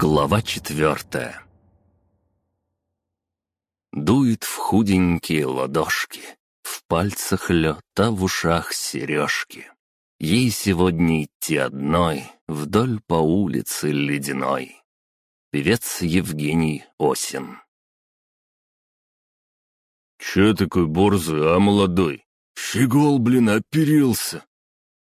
Глава четвертая Дует в худенькие ладошки, В пальцах лед, а в ушах сережки. Ей сегодня идти одной Вдоль по улице ледяной. Певец Евгений Осин «Че такой борзый, а молодой? Щегол, блин, оперился!»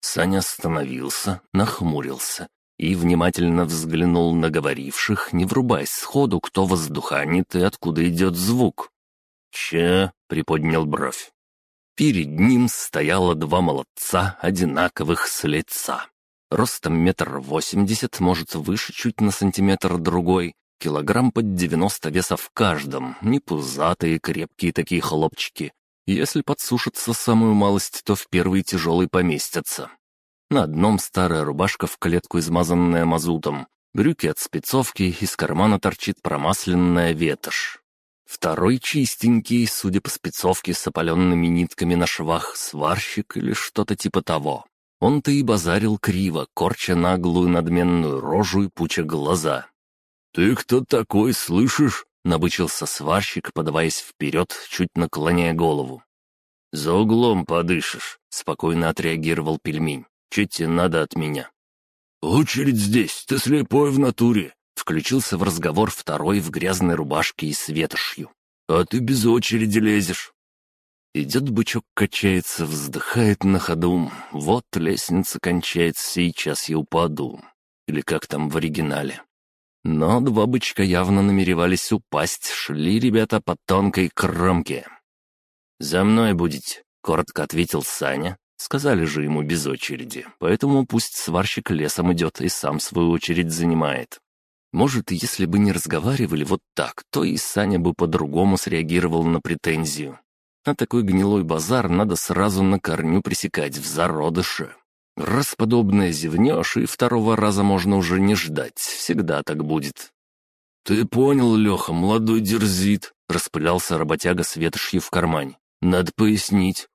Саня остановился, нахмурился и внимательно взглянул на говоривших, не врубаясь сходу, кто воздуханит и откуда идет звук. «Че?» — приподнял бровь. Перед ним стояло два молодца, одинаковых с лица. Ростом метр восемьдесят, может, выше чуть на сантиметр другой, килограмм под девяносто веса в каждом, не пузатые, крепкие такие хлопчики. Если подсушатся самую малость, то в первый тяжелый поместятся. На одном старая рубашка в клетку, измазанная мазутом, брюки от спецовки, из кармана торчит промасленная ветошь. Второй чистенький, судя по спецовке с опаленными нитками на швах, сварщик или что-то типа того. Он-то и базарил криво, корча наглую надменную рожу и пуча глаза. «Ты кто такой, слышишь?» — набычился сварщик, подаваясь вперед, чуть наклоняя голову. «За углом подышишь», — спокойно отреагировал пельмень. Че тебе надо от меня?» «Очередь здесь, ты слепой в натуре!» Включился в разговор второй в грязной рубашке и с ветошью. «А ты без очереди лезешь!» Идет бычок, качается, вздыхает на ходу. Вот лестница кончается, сейчас я упаду. Или как там в оригинале. Но два бычка явно намеревались упасть, шли ребята по тонкой кромке. «За мной будете», — коротко ответил Саня, Сказали же ему без очереди, поэтому пусть сварщик лесом идет и сам свою очередь занимает. Может, если бы не разговаривали вот так, то и Саня бы по-другому среагировал на претензию. А такой гнилой базар надо сразу на корню пресекать в зародыше. Раз подобное зевнешь, и второго раза можно уже не ждать, всегда так будет. «Ты понял, Леха, молодой дерзит», — распылялся работяга с ветошью в кармане. «Надо пояснить.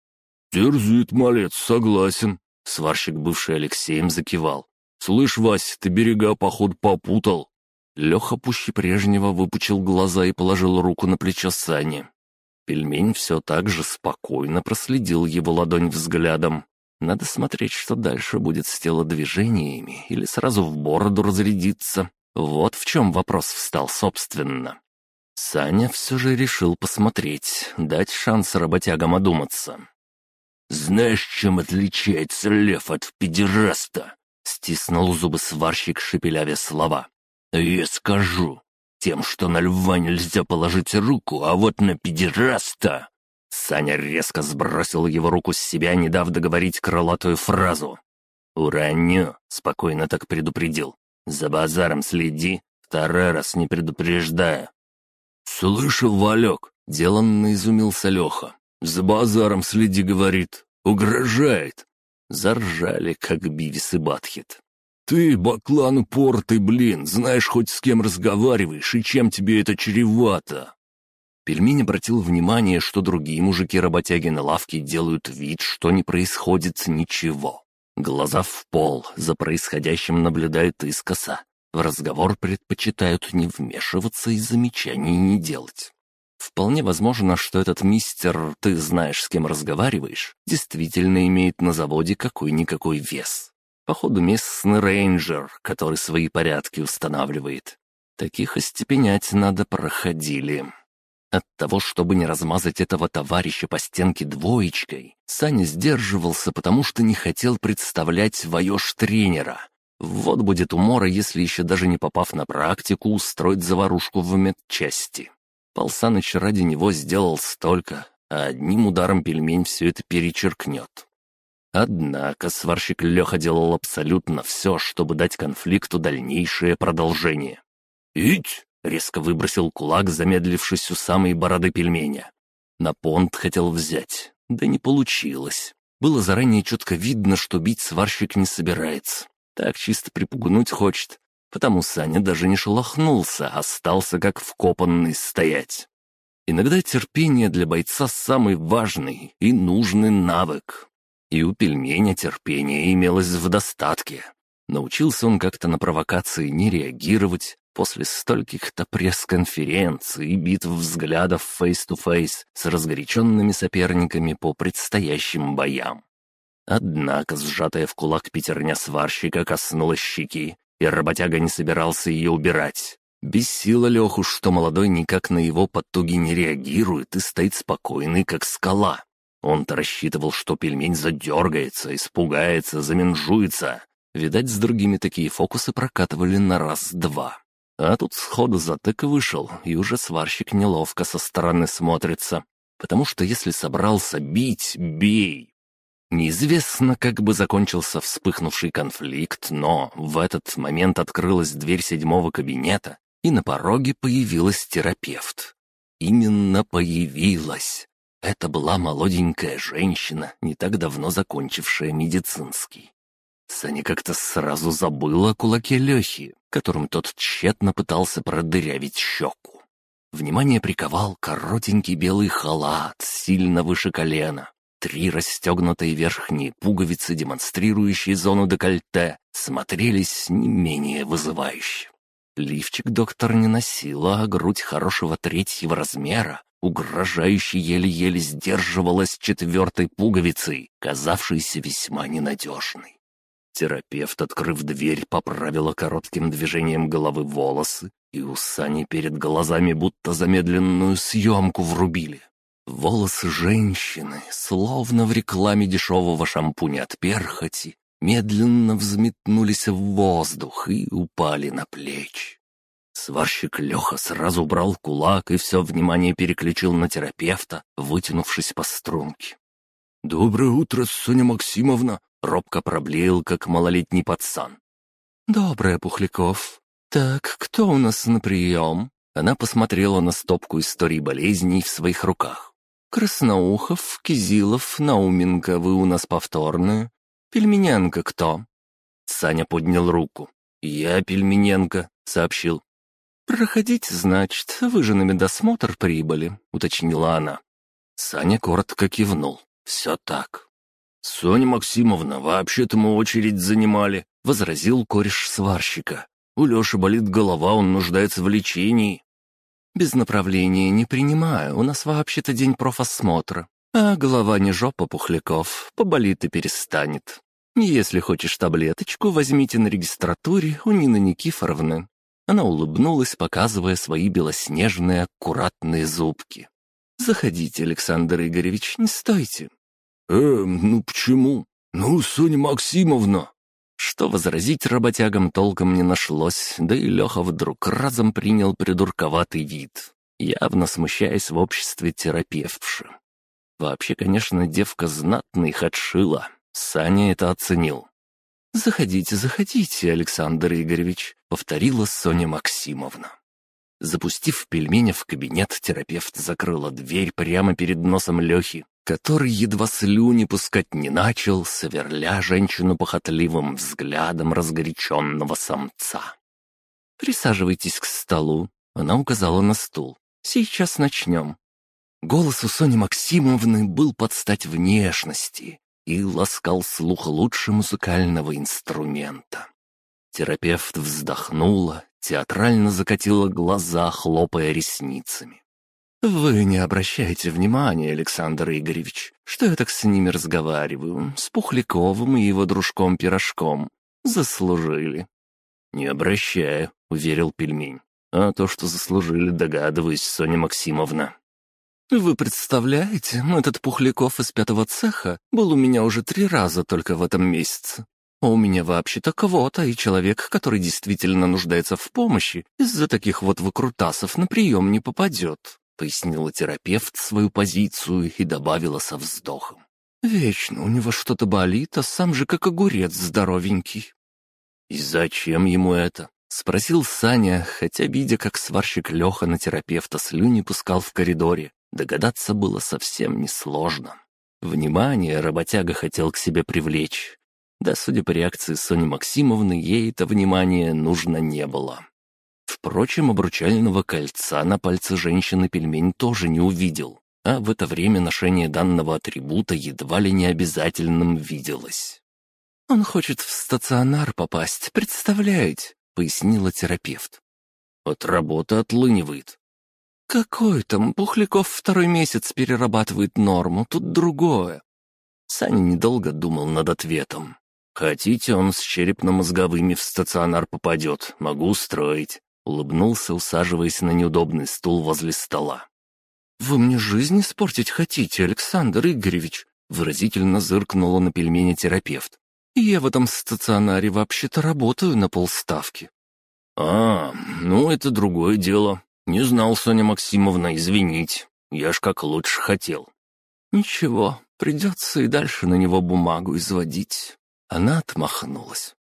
«Дерзит, малец, согласен». Сварщик, бывший Алексеем, закивал. «Слышь, Вась, ты берега, поход попутал». Леха пуще прежнего выпучил глаза и положил руку на плечо Сани. Пельмень все так же спокойно проследил его ладонь взглядом. Надо смотреть, что дальше будет с телодвижениями, или сразу в бороду разрядиться. Вот в чем вопрос встал собственно. Саня все же решил посмотреть, дать шанс работягам одуматься. «Знаешь, чем отличается лев от педераста?» — стиснул зубы сварщик, шепелявя слова. «Я скажу. Тем, что на льва нельзя положить руку, а вот на педераста...» Саня резко сбросил его руку с себя, не дав договорить крылатую фразу. «Уроню», — спокойно так предупредил. «За базаром следи, второй раз не предупреждая». «Слышал, Валек?» — деланно изумился Леха. «За базаром следи, — говорит. Угрожает». Заржали, как Бивис и Батхит. «Ты, баклан упортый, блин, знаешь хоть с кем разговариваешь и чем тебе это чревато?» Пельмень обратил внимание, что другие мужики-работяги на лавке делают вид, что не происходит ничего. Глаза в пол, за происходящим наблюдают искоса. В разговор предпочитают не вмешиваться и замечаний не делать. Вполне возможно, что этот мистер, ты знаешь, с кем разговариваешь, действительно имеет на заводе какой-никакой вес. Походу, местный рейнджер, который свои порядки устанавливает. Таких остепенять надо проходили. От того, чтобы не размазать этого товарища по стенке двоечкой, Саня сдерживался, потому что не хотел представлять воеж тренера. Вот будет умора, если еще даже не попав на практику, устроить заварушку в медчасти. Пал Саныч ради него сделал столько, а одним ударом пельмень все это перечеркнет. Однако сварщик Леха делал абсолютно все, чтобы дать конфликту дальнейшее продолжение. «Ить!» — резко выбросил кулак, замедлившись у самой бороды пельменя. На понт хотел взять, да не получилось. Было заранее четко видно, что бить сварщик не собирается. Так чисто припугнуть хочет, потому Саня даже не шелохнулся, остался как вкопанный стоять. Иногда терпение для бойца самый важный и нужный навык. И у пельменя терпение имелось в достатке. Научился он как-то на провокации не реагировать после стольких-то пресс-конференций и битв взглядов face-to-face с разгоряченными соперниками по предстоящим боям. Однако сжатая в кулак пятерня сварщика коснулась щеки, и работяга не собирался ее убирать. Бесило Леху, что молодой никак на его потуги не реагирует и стоит спокойный, как скала. Он-то рассчитывал, что пельмень задергается, испугается, заменжуется. Видать, с другими такие фокусы прокатывали на раз-два. А тут сходу затык вышел, и уже сварщик неловко со стороны смотрится. Потому что если собрался бить, бей. Неизвестно, как бы закончился вспыхнувший конфликт, но в этот момент открылась дверь седьмого кабинета, и на пороге появилась терапевт. Именно появилась. Это была молоденькая женщина, не так давно закончившая медицинский. Саня как-то сразу забыл о кулаке Лехи, которым тот тщетно пытался продырявить щеку. Внимание приковал коротенький белый халат, сильно выше колена. Три расстегнутые верхние пуговицы, демонстрирующие зону декольте, смотрелись не менее вызывающе. Лифчик доктор не носила, а грудь хорошего третьего размера, угрожающе еле-еле сдерживалась четвертой пуговицей, казавшейся весьма ненадежной. Терапевт, открыв дверь, поправила коротким движением головы волосы, и у Сани перед глазами будто замедленную съемку врубили. Волосы женщины, словно в рекламе дешевого шампуня от перхоти, медленно взметнулись в воздух и упали на плечи. Сварщик Леха сразу убрал кулак и все внимание переключил на терапевта, вытянувшись по струнке. «Доброе утро, Соня Максимовна!» Робко проблеял, как малолетний пацан. «Доброе, Пухляков. Так, кто у нас на прием?» Она посмотрела на стопку историй болезней в своих руках. «Красноухов, Кизилов, Науменко, вы у нас повторные. Пельмененко кто?» Саня поднял руку. «Я Пельмененко», — сообщил. «Проходите, значит, вы же на медосмотр прибыли», — уточнила она. Саня коротко кивнул. «Все так». «Соня Максимовна, вообще-то мы очередь занимали», — возразил кореш сварщика. «У Леши болит голова, он нуждается в лечении». «Без направления не принимаю, у нас вообще-то день профосмотра. А голова не жопа пухляков, поболит и перестанет. Если хочешь таблеточку, возьмите на регистратуре у Нины Никифоровны». Она улыбнулась, показывая свои белоснежные аккуратные зубки. «Заходите, Александр Игоревич, не стойте. «Э, ну почему? Ну, Соня Максимовна!» Что возразить работягам толком не нашлось, да и Леха вдруг разом принял придурковатый вид, явно смущаясь в обществе терапевтши. Вообще, конечно, девка знатно их отшила. Саня это оценил. «Заходите, заходите, Александр Игоревич», — повторила Соня Максимовна. Запустив пельменя в кабинет, терапевт закрыла дверь прямо перед носом Лехи который едва слюни пускать не начал, сверля женщину похотливым взглядом разгоряченного самца. «Присаживайтесь к столу», — она указала на стул. «Сейчас начнем». Голос у Сони Максимовны был под стать внешности и ласкал слух лучше музыкального инструмента. Терапевт вздохнула, театрально закатила глаза, хлопая ресницами. «Вы не обращайте внимания, Александр Игоревич, что я так с ними разговариваю, с Пухляковым и его дружком-пирожком. Заслужили». «Не обращаю», — уверил пельмень. «А то, что заслужили, догадываюсь, Соня Максимовна». «Вы представляете, этот Пухляков из пятого цеха был у меня уже три раза только в этом месяце. А у меня вообще-то квота, и человек, который действительно нуждается в помощи, из-за таких вот выкрутасов на прием не попадет. — пояснила терапевт свою позицию и добавила со вздохом. «Вечно у него что-то болит, а сам же как огурец здоровенький». «И зачем ему это?» — спросил Саня, хотя, видя, как сварщик Леха на терапевта слюни пускал в коридоре, догадаться было совсем несложно. Внимание работяга хотел к себе привлечь. Да, судя по реакции Сони Максимовны, ей это внимание нужно не было. Впрочем, обручального кольца на пальце женщины пельмень тоже не увидел, а в это время ношение данного атрибута едва ли не обязательным виделось. «Он хочет в стационар попасть, представляете?» — пояснила терапевт. «От работы отлынивает». «Какой там? Пухляков второй месяц перерабатывает норму, тут другое». Саня недолго думал над ответом. «Хотите, он с черепно-мозговыми в стационар попадет, могу устроить», — улыбнулся, усаживаясь на неудобный стул возле стола. «Вы мне жизнь испортить хотите, Александр Игоревич?» — выразительно зыркнула на пельмени терапевт. «Я в этом стационаре вообще-то работаю на полставки». «А, ну это другое дело. Не знал, Соня Максимовна, извинить. Я ж как лучше хотел». «Ничего, придется и дальше на него бумагу изводить». Она отмахнулась.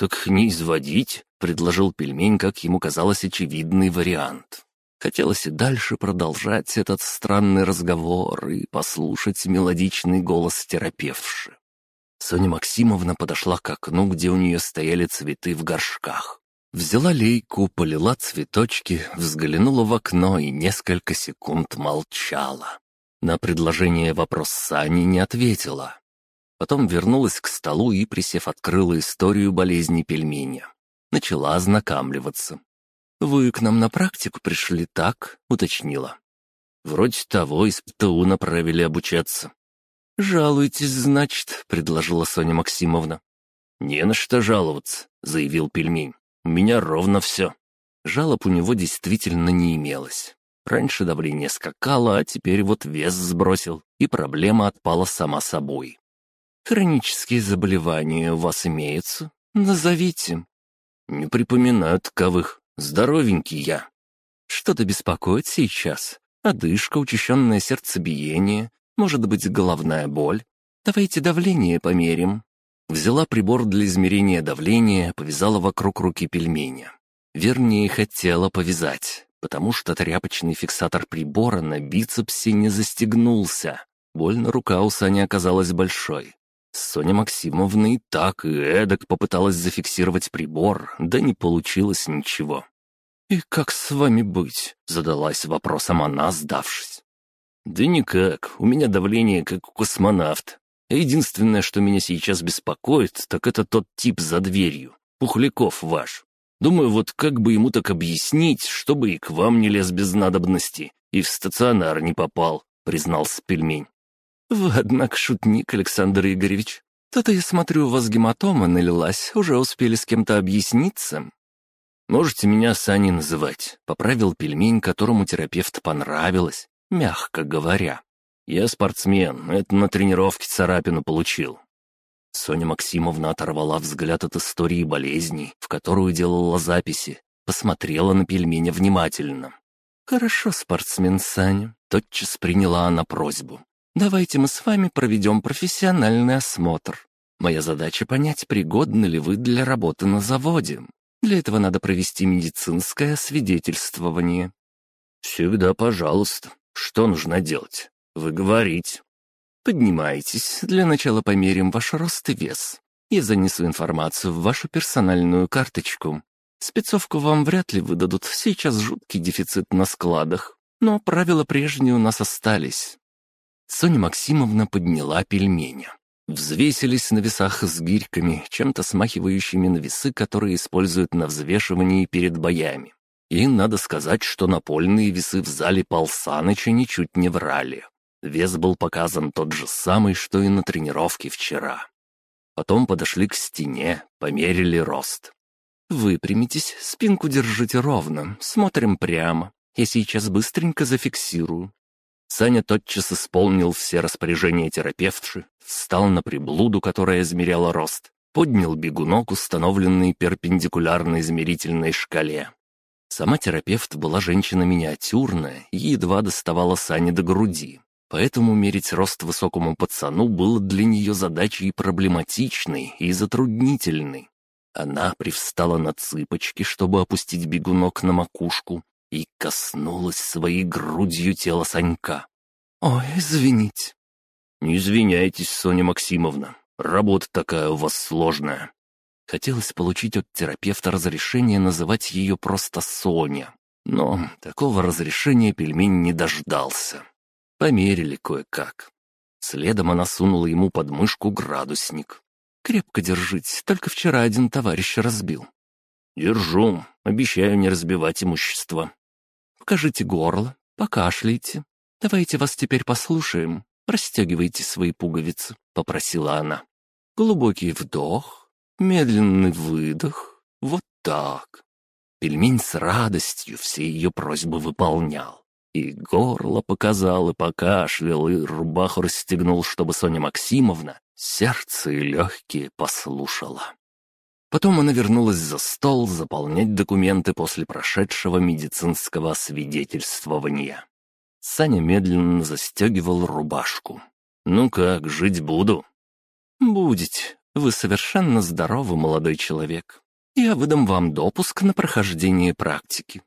«Так не изводить», — предложил пельмень, как ему казалось, очевидный вариант. Хотелось и дальше продолжать этот странный разговор и послушать мелодичный голос терапевтши. Соня Максимовна подошла к окну, где у нее стояли цветы в горшках. Взяла лейку, полила цветочки, взглянула в окно и несколько секунд молчала. На предложение вопрос Сани не ответила. Потом вернулась к столу и, присев, открыла историю болезни пельменя. Начала ознакомливаться. «Вы к нам на практику пришли, так?» — уточнила. «Вроде того, из ПТУ направили обучаться». «Жалуйтесь, значит», — предложила Соня Максимовна. «Не на что жаловаться», — заявил пельмень. «У меня ровно все». Жалоб у него действительно не имелось. Раньше давление скакало, а теперь вот вес сбросил, и проблема отпала сама собой. «Хронические заболевания у вас имеются? Назовите». «Не припоминаю таковых», Здоровенький я. Что-то беспокоит сейчас. Одышка, учащенное сердцебиение, может быть, головная боль. Давайте давление померим. Взяла прибор для измерения давления, повязала вокруг руки пельменя. Вернее, хотела повязать, потому что тряпочный фиксатор прибора на бицепсе не застегнулся. Больно рука у Сани оказалась большой. Соня Максимовна и так, и эдак попыталась зафиксировать прибор, да не получилось ничего. «И как с вами быть?» — задалась вопросом она, сдавшись. «Да никак, у меня давление как у космонавта. Единственное, что меня сейчас беспокоит, так это тот тип за дверью, Пухляков ваш. Думаю, вот как бы ему так объяснить, чтобы и к вам не лез без надобности, и в стационар не попал», — признался пельмень. «Вы, однако, шутник, Александр Игоревич. То-то я смотрю, у вас гематома налилась, уже успели с кем-то объясниться». «Можете меня Саней называть», — поправил пельмень, которому терапевт понравилось, мягко говоря. «Я спортсмен, это на тренировке царапину получил». Соня Максимовна оторвала взгляд от истории болезней, в которую делала записи, посмотрела на пельменя внимательно. «Хорошо, спортсмен Саня», — тотчас приняла она просьбу. «Давайте мы с вами проведем профессиональный осмотр. Моя задача понять, пригодны ли вы для работы на заводе. Для этого надо провести медицинское свидетельствование». «Всегда пожалуйста. Что нужно делать? Вы говорите». «Поднимайтесь. Для начала померим ваш рост и вес. Я занесу информацию в вашу персональную карточку. Спецовку вам вряд ли выдадут, сейчас жуткий дефицит на складах. Но правила прежние у нас остались». Соня Максимовна подняла пельменя. Взвесились на весах с гирьками, чем-то смахивающими на весы, которые используют на взвешивании перед боями. И надо сказать, что напольные весы в зале Пал ничуть не врали. Вес был показан тот же самый, что и на тренировке вчера. Потом подошли к стене, померили рост. «Выпрямитесь, спинку держите ровно, смотрим прямо. Я сейчас быстренько зафиксирую. Саня тотчас исполнил все распоряжения терапевтши, встал на приблуду, которая измеряла рост, поднял бегунок, установленный перпендикулярно измерительной шкале. Сама терапевт была женщина миниатюрная и едва доставала Сане до груди, поэтому мерить рост высокому пацану было для нее задачей проблематичной и затруднительной. Она привстала на цыпочки, чтобы опустить бегунок на макушку, и коснулась своей грудью тела Санька. «Ой, извините». «Не извиняйтесь, Соня Максимовна. Работа такая у вас сложная». Хотелось получить от терапевта разрешение называть ее просто Соня. Но такого разрешения пельмень не дождался. Померили кое-как. Следом она сунула ему под мышку градусник. Крепко держите, только вчера один товарищ разбил». «Держу. Обещаю не разбивать имущество». «Покажите горло, покашляйте. Давайте вас теперь послушаем. Расстегивайте свои пуговицы», — попросила она. «Глубокий вдох, медленный выдох. Вот так». Пельмень с радостью все ее просьбы выполнял. И горло показал, и покашлял, и рубаху расстегнул, чтобы Соня Максимовна сердце и легкие послушала. Потом она вернулась за стол заполнять документы после прошедшего медицинского освидетельствования. Саня медленно застегивал рубашку. «Ну как, жить буду?» «Будете. Вы совершенно здоровый молодой человек. Я выдам вам допуск на прохождение практики».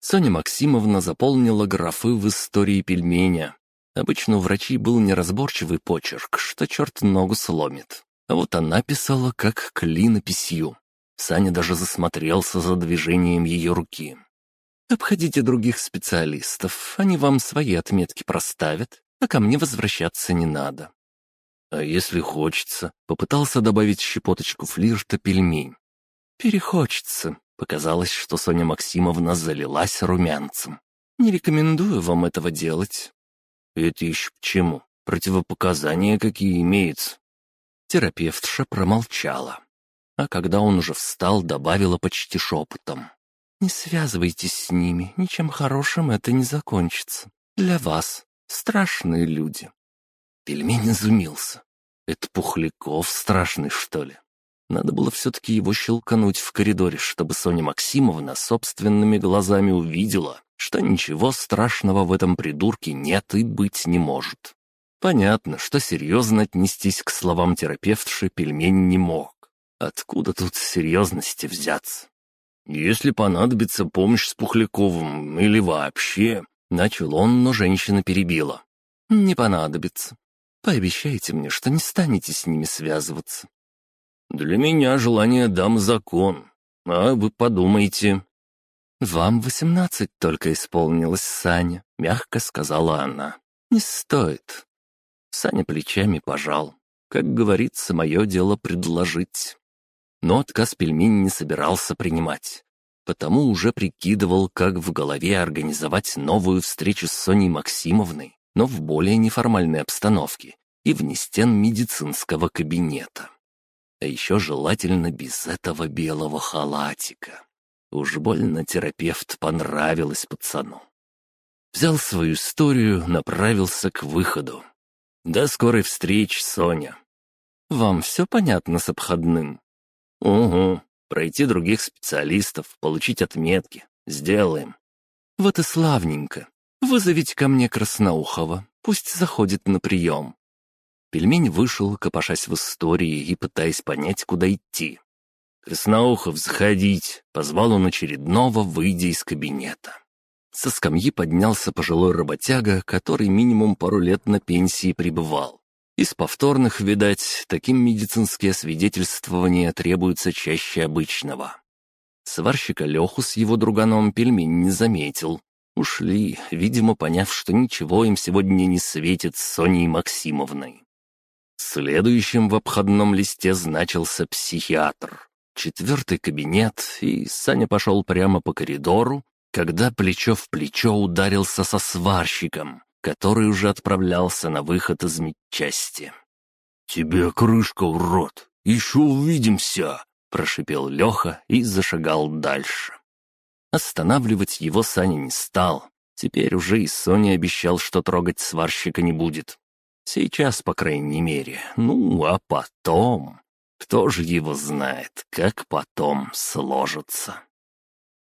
Соня Максимовна заполнила графы в истории пельменя. Обычно у врачей был неразборчивый почерк, что черт ногу сломит. А вот она писала как клинописью. Саня даже засмотрелся за движением ее руки. «Обходите других специалистов, они вам свои отметки проставят, а ко мне возвращаться не надо». «А если хочется?» — попытался добавить щепоточку флирта пельмень. «Перехочется». Показалось, что Соня Максимовна залилась румянцем. «Не рекомендую вам этого делать». «Это еще почему? Противопоказания какие имеются?» Терапевтша промолчала. А когда он уже встал, добавила почти шепотом. «Не связывайтесь с ними, ничем хорошим это не закончится. Для вас. Страшные люди». Пельмень изумился. «Это Пухляков страшный, что ли?» Надо было все-таки его щелкануть в коридоре, чтобы Соня Максимовна собственными глазами увидела, что ничего страшного в этом придурке нет и быть не может. Понятно, что серьезно отнестись к словам терапевтши пельмень не мог. Откуда тут серьезности взяться? Если понадобится помощь с Пухляковым или вообще... Начал он, но женщина перебила. «Не понадобится. Пообещайте мне, что не станете с ними связываться». «Для меня желание дам закон. А вы подумайте». «Вам восемнадцать только исполнилось, Саня», — мягко сказала она. «Не стоит. Саня плечами пожал. Как говорится, мое дело предложить. Но отказ пельмень не собирался принимать. Потому уже прикидывал, как в голове организовать новую встречу с Соней Максимовной, но в более неформальной обстановке и вне стен медицинского кабинета. А еще желательно без этого белого халатика. Уж больно терапевт понравилась пацану. Взял свою историю, направился к выходу. «До скорой встречи, Соня». «Вам все понятно с обходным?» «Угу. Пройти других специалистов, получить отметки. Сделаем». «Вот и славненько. Вызовите ко мне Красноухова. Пусть заходит на прием». Пельмень вышел, копошась в истории и пытаясь понять, куда идти. «Красноухов, заходить!» — позвал он очередного, выйдя из кабинета. Со скамьи поднялся пожилой работяга, который минимум пару лет на пенсии пребывал. Из повторных, видать, таким медицинские освидетельствования требуются чаще обычного. Сварщика Леху с его друганом пельмень не заметил. Ушли, видимо, поняв, что ничего им сегодня не светит с Соней Максимовной. Следующим в обходном листе значился психиатр. Четвертый кабинет, и Саня пошел прямо по коридору, когда плечо в плечо ударился со сварщиком, который уже отправлялся на выход из медчасти. «Тебе крышка, урод! Еще увидимся!» — прошипел Леха и зашагал дальше. Останавливать его Саня не стал. Теперь уже и Соня обещал, что трогать сварщика не будет. Сейчас, по крайней мере. Ну, а потом... Кто же его знает, как потом сложится?